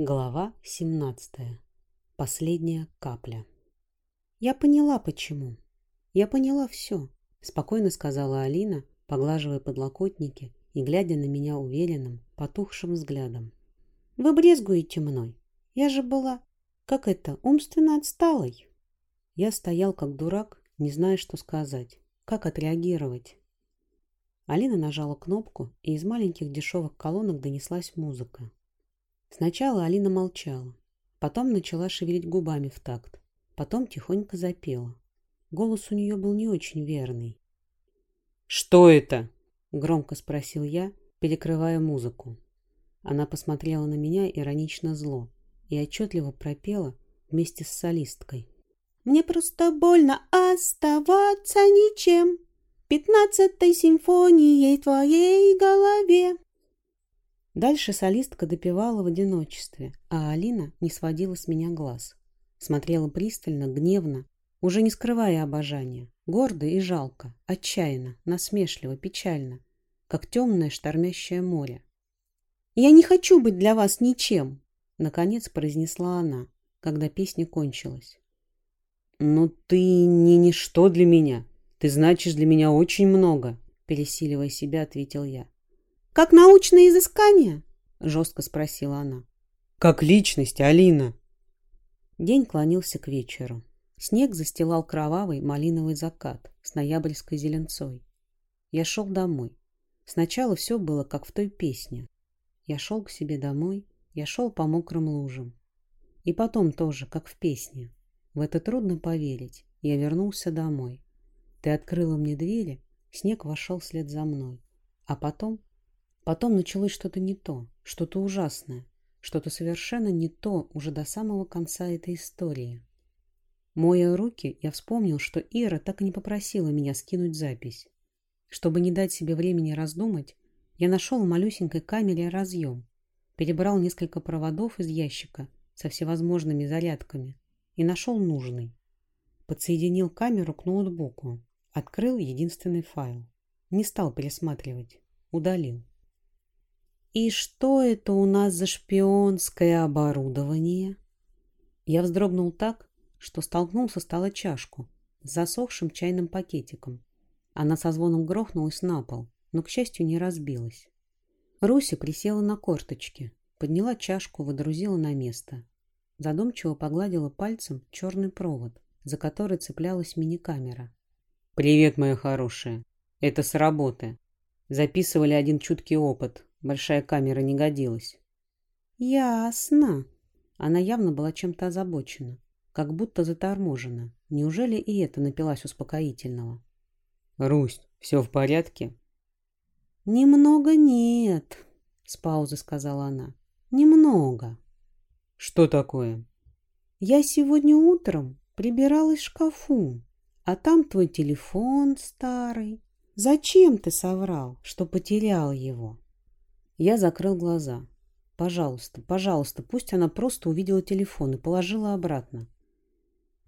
Глава 17. Последняя капля. Я поняла, почему. Я поняла все, спокойно сказала Алина, поглаживая подлокотники и глядя на меня уверенным, потухшим взглядом. Вы брезгуете мной. Я же была, как это, умственно отсталой. Я стоял как дурак, не зная, что сказать, как отреагировать. Алина нажала кнопку, и из маленьких дешевых колонок донеслась музыка. Сначала Алина молчала, потом начала шевелить губами в такт, потом тихонько запела. Голос у нее был не очень верный. «Что это?» — громко спросил я, перекрывая музыку. Она посмотрела на меня иронично зло и отчетливо пропела вместе с солисткой. «Мне просто больно оставаться ничем, пятнадцатой симфонией в твоей голове. Дальше солистка допевала в одиночестве, а Алина не сводила с меня глаз. Смотрела пристально, гневно, уже не скрывая обожания, гордо и жалко, отчаянно, насмешливо, печально, как темное штормящее море. «Я не хочу быть для вас ничем!» — наконец произнесла она, когда песня кончилась. «Но ты не ничто для меня!» Ты значишь для меня очень много, пересиливая себя, ответил я. Как научное изыскание? Жестко спросила она. Как личность, Алина. День клонился к вечеру. Снег застилал кровавый малиновый закат с ноябрьской зеленцой. Я шел домой. Сначала все было, как в той песне. Я шел к себе домой, я шел по мокрым лужам. И потом тоже, как в песне. В это трудно поверить. Я вернулся домой. Ты открыла мне двери, снег вошел вслед за мной. А потом... Потом началось что-то не то, что-то ужасное, что-то совершенно не то уже до самого конца этой истории. Моя руки, я вспомнил, что Ира так и не попросила меня скинуть запись. Чтобы не дать себе времени раздумать, я нашел в малюсенькой камере разъем, перебрал несколько проводов из ящика со всевозможными зарядками и нашел нужный. Подсоединил камеру к ноутбуку. Открыл единственный файл. Не стал пересматривать. Удалил. «И что это у нас за шпионское оборудование?» Я вздрогнул так, что столкнул со стола чашку с засохшим чайным пакетиком. Она со звоном грохнулась на пол, но, к счастью, не разбилась. Руся присела на корточки, подняла чашку, водрузила на место. Задумчиво погладила пальцем черный провод, за который цеплялась мини-камера. «Привет, моя хорошая. Это с работы. Записывали один чуткий опыт. Большая камера не годилась». «Ясно». Она явно была чем-то озабочена, как будто заторможена. Неужели и это напилась успокоительного? «Русь, все в порядке?» «Немного нет», — с паузы сказала она. «Немного». «Что такое?» «Я сегодня утром прибиралась в шкафу. А там твой телефон старый. Зачем ты соврал, что потерял его? Я закрыл глаза. Пожалуйста, пожалуйста, пусть она просто увидела телефон и положила обратно.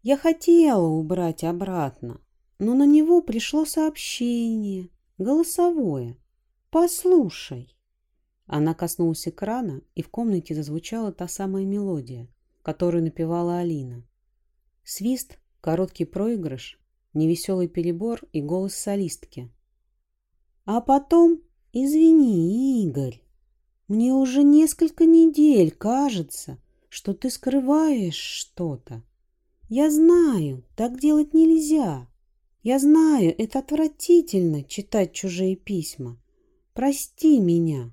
Я хотела убрать обратно, но на него пришло сообщение, голосовое. Послушай. Она коснулась экрана, и в комнате зазвучала та самая мелодия, которую напевала Алина. Свист, короткий проигрыш, невеселый перебор и голос солистки. А потом, извини, Игорь, мне уже несколько недель кажется, что ты скрываешь что-то. Я знаю, так делать нельзя. Я знаю, это отвратительно читать чужие письма. Прости меня.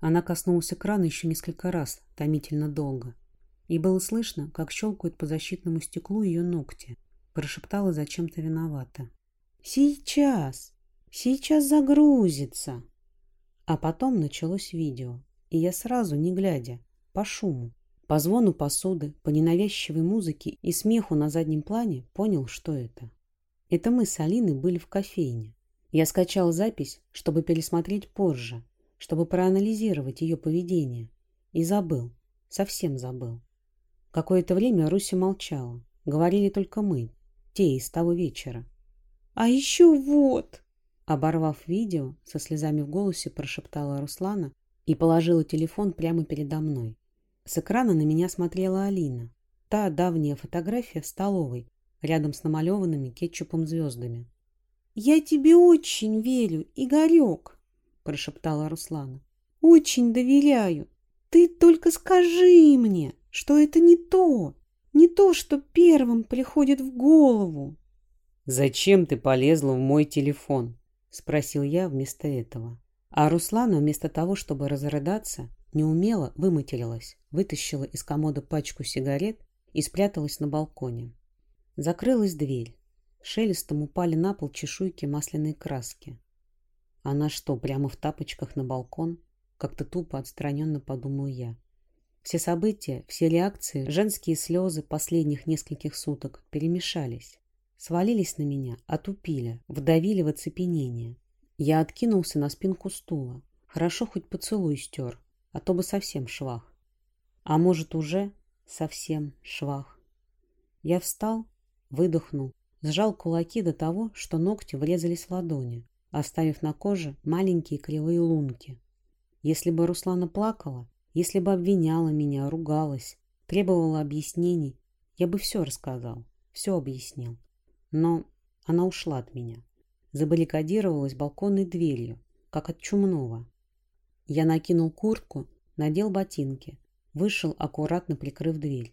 Она коснулась экрана еще несколько раз, томительно долго, и было слышно, как щелкают по защитному стеклу ее ногти прошептала зачем-то виновата. «Сейчас! Сейчас загрузится!» А потом началось видео, и я сразу, не глядя, по шуму, по звону посуды, по ненавязчивой музыке и смеху на заднем плане понял, что это. Это мы с Алиной были в кофейне. Я скачал запись, чтобы пересмотреть позже, чтобы проанализировать ее поведение. И забыл, совсем забыл. Какое-то время Руся молчала. Говорили только мы, те из того вечера. «А еще вот!» Оборвав видео, со слезами в голосе прошептала Руслана и положила телефон прямо передо мной. С экрана на меня смотрела Алина. Та давняя фотография в столовой, рядом с намалеванными кетчупом звездами. «Я тебе очень верю, Игорек!» – прошептала Руслана. «Очень доверяю. Ты только скажи мне, что это не то, не то, что первым приходит в голову». «Зачем ты полезла в мой телефон?» – спросил я вместо этого. А Руслана вместо того, чтобы разрыдаться, неумело выматерилась, вытащила из комода пачку сигарет и спряталась на балконе. Закрылась дверь. Шелестом упали на пол чешуйки масляной краски. Она что, прямо в тапочках на балкон? Как-то тупо отстраненно подумал я. Все события, все реакции, женские слезы последних нескольких суток перемешались. Свалились на меня, отупили, вдавили в оцепенение. Я откинулся на спинку стула. Хорошо хоть поцелуй стер, а то бы совсем швах. А может, уже совсем швах. Я встал, выдохнул, сжал кулаки до того, что ногти врезались в ладони, оставив на коже маленькие кривые лунки. Если бы Руслана плакала, если бы обвиняла меня, ругалась, требовала объяснений, я бы все рассказал, все объяснил. Но она ушла от меня. Забаррикадировалась балконной дверью, как от чумного. Я накинул куртку, надел ботинки, вышел, аккуратно прикрыв дверь.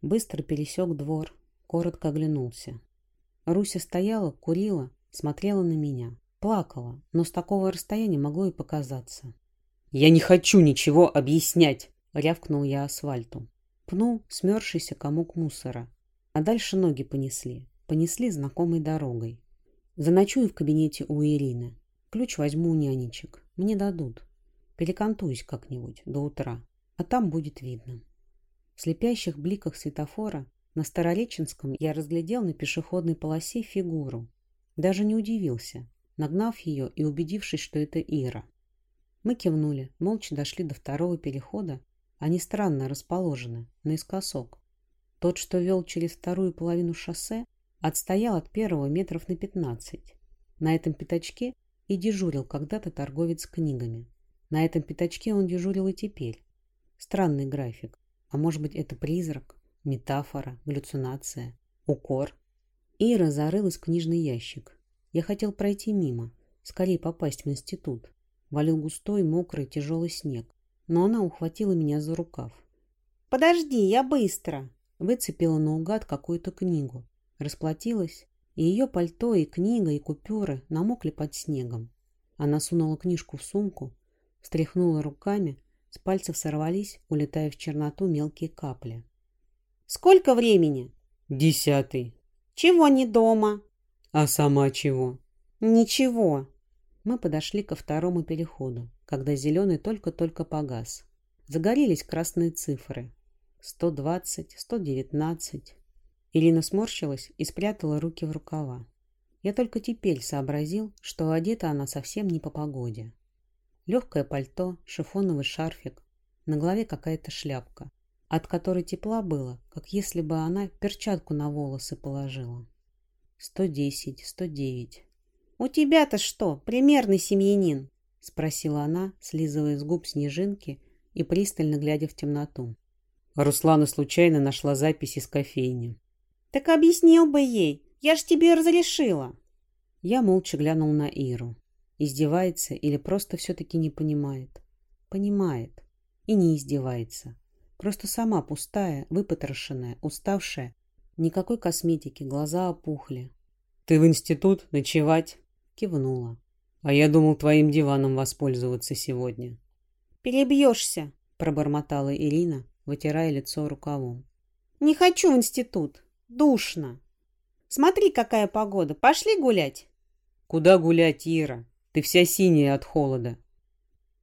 Быстро пересек двор, коротко оглянулся. Руся стояла, курила, смотрела на меня. Плакала, но с такого расстояния могло и показаться. «Я не хочу ничего объяснять!» — рявкнул я асфальту. Пнул смерзшийся комок мусора. А дальше ноги понесли понесли знакомой дорогой. Заночую в кабинете у Ирины. Ключ возьму у нянечек. Мне дадут. Перекантуюсь как-нибудь до утра, а там будет видно. В слепящих бликах светофора на Старореченском я разглядел на пешеходной полосе фигуру. Даже не удивился, нагнав ее и убедившись, что это Ира. Мы кивнули, молча дошли до второго перехода. Они странно расположены, наискосок. Тот, что вел через вторую половину шоссе, Отстоял от первого метров на пятнадцать. На этом пятачке и дежурил когда-то торговец книгами. На этом пятачке он дежурил и теперь. Странный график. А может быть, это призрак, метафора, галлюцинация, укор? Ира зарылась в книжный ящик. Я хотел пройти мимо, скорее попасть в институт. Валил густой, мокрый, тяжелый снег. Но она ухватила меня за рукав. «Подожди, я быстро!» Выцепила наугад какую-то книгу. Расплатилась, и ее пальто, и книга, и купюры намокли под снегом. Она сунула книжку в сумку, встряхнула руками, с пальцев сорвались, улетая в черноту мелкие капли. «Сколько времени?» «Десятый». «Чего не дома?» «А сама чего?» «Ничего». Мы подошли ко второму переходу, когда зеленый только-только погас. Загорелись красные цифры. 120, 119, Ирина сморщилась и спрятала руки в рукава. Я только теперь сообразил, что одета она совсем не по погоде. Легкое пальто, шифоновый шарфик, на голове какая-то шляпка, от которой тепла было, как если бы она перчатку на волосы положила. Сто десять, сто девять. «У тебя-то что, примерный семьянин?» — спросила она, слизывая с губ снежинки и пристально глядя в темноту. Руслана случайно нашла запись из кофейни. «Так объяснил бы ей, я ж тебе разрешила». Я молча глянул на Иру. Издевается или просто все-таки не понимает? Понимает. И не издевается. Просто сама пустая, выпотрошенная, уставшая. Никакой косметики, глаза опухли. «Ты в институт? Ночевать?» Кивнула. «А я думал твоим диваном воспользоваться сегодня». «Перебьешься», — пробормотала Ирина, вытирая лицо рукавом. «Не хочу в институт. Душно. Смотри, какая погода. Пошли гулять. Куда гулять, Ира? Ты вся синяя от холода.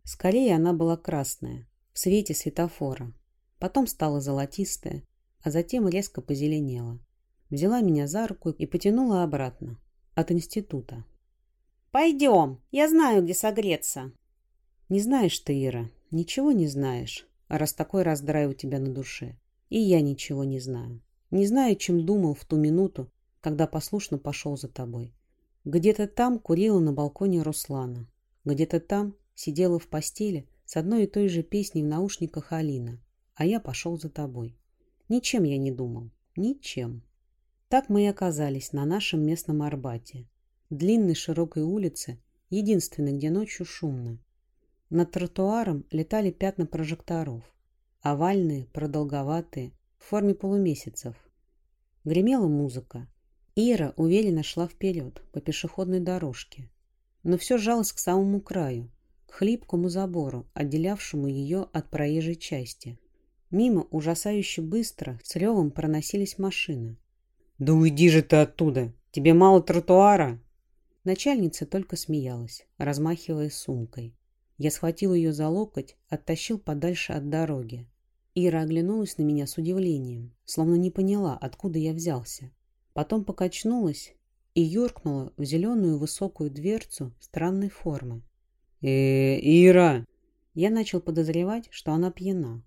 Скорее она была красная, в свете светофора. Потом стала золотистая, а затем резко позеленела. Взяла меня за руку и потянула обратно. От института. «Пойдем, я знаю, где согреться». «Не знаешь ты, Ира, ничего не знаешь, раз такой раздрай у тебя на душе. И я ничего не знаю. Не знаю, чем думал в ту минуту, когда послушно пошел за тобой. Где-то там курила на балконе Руслана. Где-то там сидела в постели с одной и той же песней в наушниках Алина. а я пошел за тобой. Ничем я не думал. Ничем. Так мы и оказались на нашем местном Арбате. Длинной широкой улице, единственной, где ночью шумно. Над тротуаром летали пятна прожекторов. Овальные, продолговатые, в форме полумесяцев. Гремела музыка. Ира уверенно шла вперед по пешеходной дорожке, но все жалось к самому краю, к хлипкому забору, отделявшему ее от проезжей части. Мимо ужасающе быстро с ревом проносились машины. «Да уйди же ты оттуда! Тебе мало тротуара!» Начальница только смеялась, размахивая сумкой. Я схватил ее за локоть, оттащил подальше от дороги. Ира оглянулась на меня с удивлением, словно не поняла, откуда я взялся. Потом покачнулась и юркнула в зеленую высокую дверцу странной формы. э, Ира!» Я начал подозревать, что она пьяна.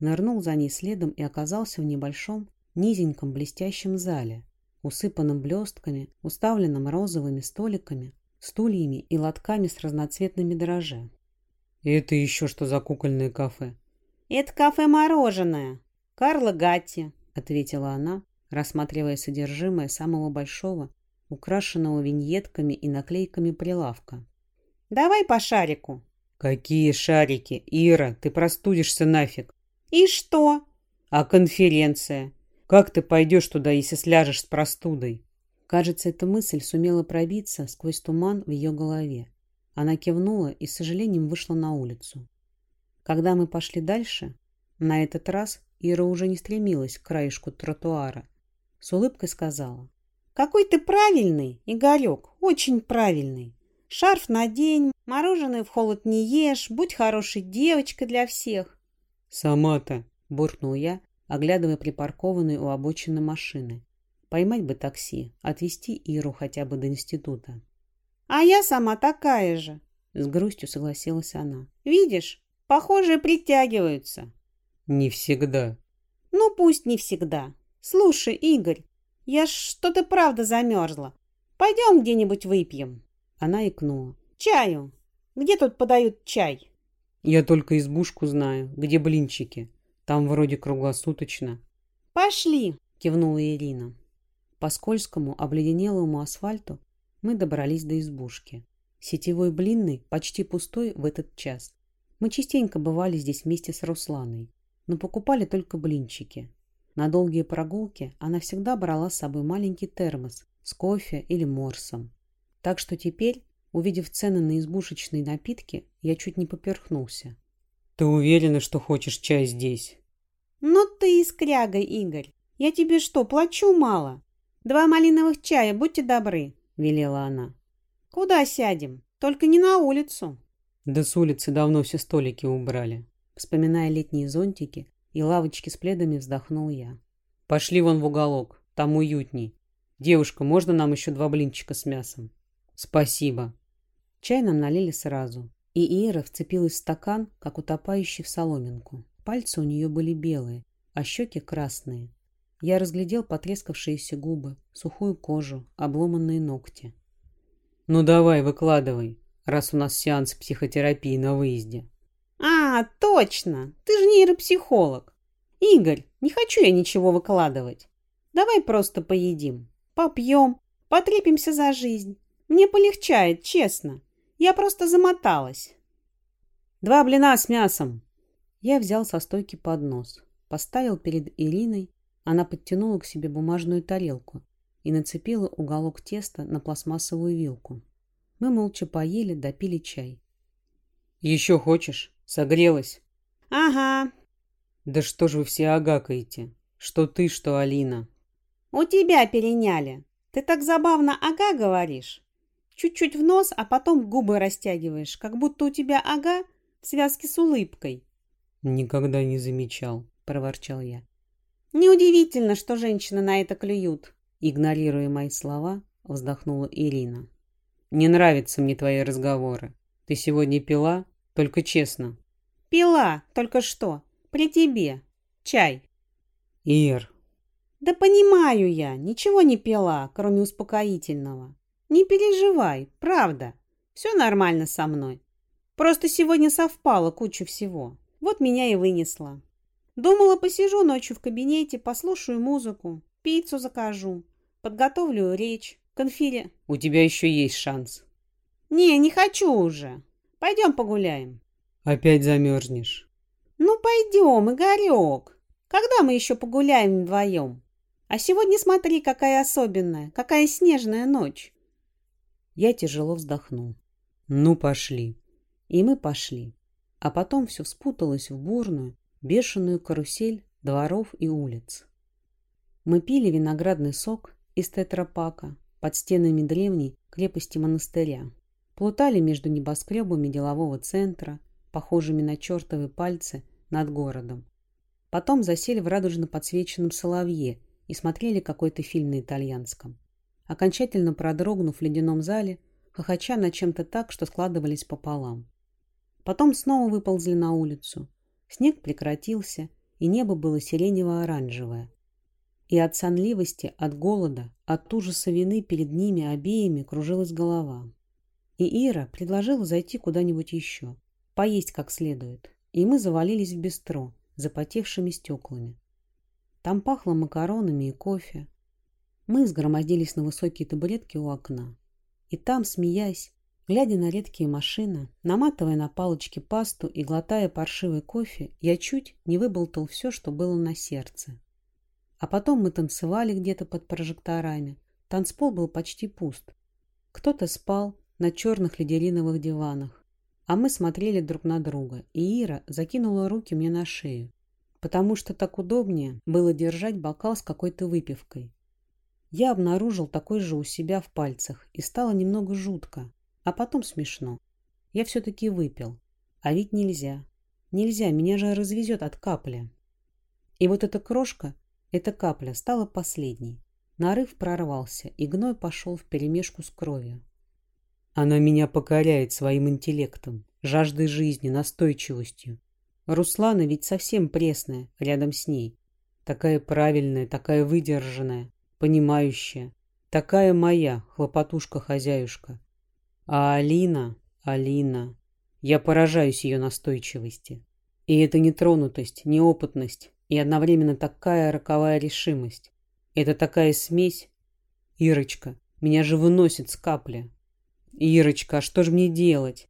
Нырнул за ней следом и оказался в небольшом, низеньком блестящем зале, усыпанном блестками, уставленном розовыми столиками, стульями и лотками с разноцветными дрожжи. «Это еще что за кукольное кафе?» «Это кафе-мороженое. Карла Гатти», — ответила она, рассматривая содержимое самого большого, украшенного виньетками и наклейками прилавка. «Давай по шарику». «Какие шарики? Ира, ты простудишься нафиг». «И что?» «А конференция? Как ты пойдешь туда, если сляжешь с простудой?» Кажется, эта мысль сумела пробиться сквозь туман в ее голове. Она кивнула и с сожалением вышла на улицу. Когда мы пошли дальше, на этот раз Ира уже не стремилась к краешку тротуара. С улыбкой сказала. «Какой ты правильный, Игорек, очень правильный. Шарф надень, мороженое в холод не ешь, будь хорошей девочкой для всех». «Сама-то», — буркнул я, оглядывая припаркованные у обочины машины. Поймать бы такси, отвезти Иру хотя бы до института. «А я сама такая же», — с грустью согласилась она. «Видишь, Похожие притягиваются. Не всегда. Ну, пусть не всегда. Слушай, Игорь, я что-то правда замерзла. Пойдем где-нибудь выпьем. Она икнула. Чаю. Где тут подают чай? Я только избушку знаю, где блинчики. Там вроде круглосуточно. Пошли, кивнула Ирина. По скользкому, обледенелому асфальту мы добрались до избушки. Сетевой блинный почти пустой в этот час. Мы частенько бывали здесь вместе с Русланой, но покупали только блинчики. На долгие прогулки она всегда брала с собой маленький термос с кофе или морсом. Так что теперь, увидев цены на избушечные напитки, я чуть не поперхнулся. «Ты уверена, что хочешь чай здесь?» «Ну ты и скряга, Игорь. Я тебе что, плачу мало? Два малиновых чая, будьте добры», — велела она. «Куда сядем? Только не на улицу». Да с улицы давно все столики убрали. Вспоминая летние зонтики и лавочки с пледами, вздохнул я. Пошли вон в уголок, там уютней. Девушка, можно нам еще два блинчика с мясом? Спасибо. Чай нам налили сразу, и Ира вцепилась в стакан, как утопающий в соломинку. Пальцы у нее были белые, а щеки красные. Я разглядел потрескавшиеся губы, сухую кожу, обломанные ногти. «Ну давай, выкладывай», раз у нас сеанс психотерапии на выезде. А, точно! Ты же нейропсихолог. Игорь, не хочу я ничего выкладывать. Давай просто поедим, попьем, потрепимся за жизнь. Мне полегчает, честно. Я просто замоталась. Два блина с мясом. Я взял со стойки поднос, поставил перед Ириной. Она подтянула к себе бумажную тарелку и нацепила уголок теста на пластмассовую вилку. Мы молча поели, допили чай. «Еще хочешь? Согрелась?» «Ага». «Да что ж вы все агакаете? Что ты, что Алина?» «У тебя переняли. Ты так забавно ага говоришь. Чуть-чуть в нос, а потом губы растягиваешь, как будто у тебя ага в связке с улыбкой». «Никогда не замечал», — проворчал я. «Неудивительно, что женщины на это клюют», — игнорируя мои слова, вздохнула Ирина. Не нравятся мне твои разговоры. Ты сегодня пила? Только честно. Пила, только что. При тебе. Чай. Ир. Да понимаю я, ничего не пила, кроме успокоительного. Не переживай, правда. Все нормально со мной. Просто сегодня совпало куча всего. Вот меня и вынесло. Думала, посижу ночью в кабинете, послушаю музыку, пиццу закажу, подготовлю речь, конфере. У тебя еще есть шанс. Не, не хочу уже. Пойдем погуляем. Опять замерзнешь. Ну, пойдем, Игорек. Когда мы еще погуляем вдвоем? А сегодня смотри, какая особенная, какая снежная ночь. Я тяжело вздохнул. Ну, пошли. И мы пошли. А потом все спуталось в бурную, бешеную карусель дворов и улиц. Мы пили виноградный сок из тетрапака под стенами древней крепости монастыря. Плутали между небоскребами делового центра, похожими на чертовы пальцы над городом. Потом засели в радужно подсвеченном соловье и смотрели какой-то фильм на итальянском. Окончательно продрогнув в ледяном зале, хохоча на чем-то так, что складывались пополам. Потом снова выползли на улицу. Снег прекратился, и небо было сиренево-оранжевое. И от сонливости, от голода, от ужаса вины перед ними обеими кружилась голова. И Ира предложила зайти куда-нибудь еще, поесть как следует, и мы завалились в бистро, запотевшими стеклами. Там пахло макаронами и кофе. Мы сгромоздились на высокие табуретки у окна. И там, смеясь, глядя на редкие машины, наматывая на палочки пасту и глотая паршивый кофе, я чуть не выболтал все, что было на сердце. А потом мы танцевали где-то под прожекторами. Танцпол был почти пуст. Кто-то спал на черных лидериновых диванах, а мы смотрели друг на друга, и Ира закинула руки мне на шею, потому что так удобнее было держать бокал с какой-то выпивкой. Я обнаружил такой же у себя в пальцах, и стало немного жутко, а потом смешно. Я все-таки выпил. А ведь нельзя. Нельзя, меня же развезет от капли. И вот эта крошка, эта капля стала последней. Нарыв прорвался, и гной пошел вперемешку с кровью. Она меня покоряет своим интеллектом, жаждой жизни, настойчивостью. Руслана ведь совсем пресная рядом с ней. Такая правильная, такая выдержанная, понимающая. Такая моя, хлопотушка-хозяюшка. А Алина, Алина... Я поражаюсь ее настойчивости. И это не тронутость, не опытность, и одновременно такая роковая решимость. Это такая смесь. Ирочка, меня же выносит с капли, «Ирочка, а что же мне делать?»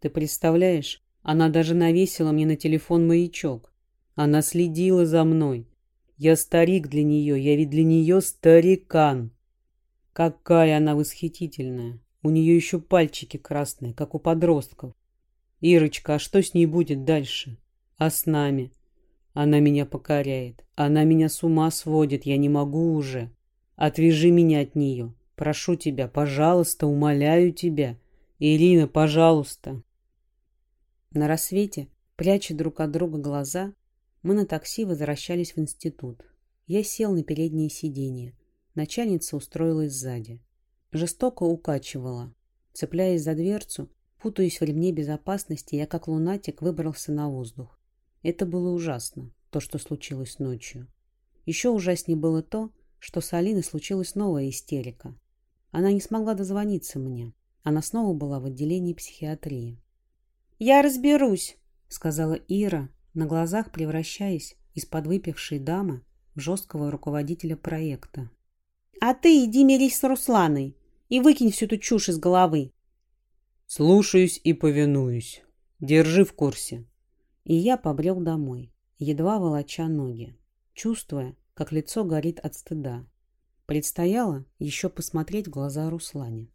«Ты представляешь, она даже навесила мне на телефон маячок. Она следила за мной. Я старик для нее, я ведь для нее старикан. Какая она восхитительная. У нее еще пальчики красные, как у подростков. Ирочка, а что с ней будет дальше? А с нами? Она меня покоряет. Она меня с ума сводит, я не могу уже. Отвяжи меня от нее. Прошу тебя, пожалуйста, умоляю тебя. Ирина, пожалуйста. На рассвете, пряча друг от друга глаза, мы на такси возвращались в институт. Я сел на переднее сиденье. Начальница устроилась сзади. Жестоко укачивала. Цепляясь за дверцу, путаясь в ремне безопасности, я как лунатик выбрался на воздух. Это было ужасно, то, что случилось ночью. Еще ужаснее было то, что с Алиной случилась новая истерика. Она не смогла дозвониться мне. Она снова была в отделении психиатрии. «Я разберусь», — сказала Ира, на глазах превращаясь из подвыпившей дамы в жесткого руководителя проекта. «А ты иди мирись с Русланой и выкинь всю эту чушь из головы». «Слушаюсь и повинуюсь. Держи в курсе». И я побрел домой, едва волоча ноги, чувствуя, как лицо горит от стыда. Предстояло еще посмотреть в глаза Руслане.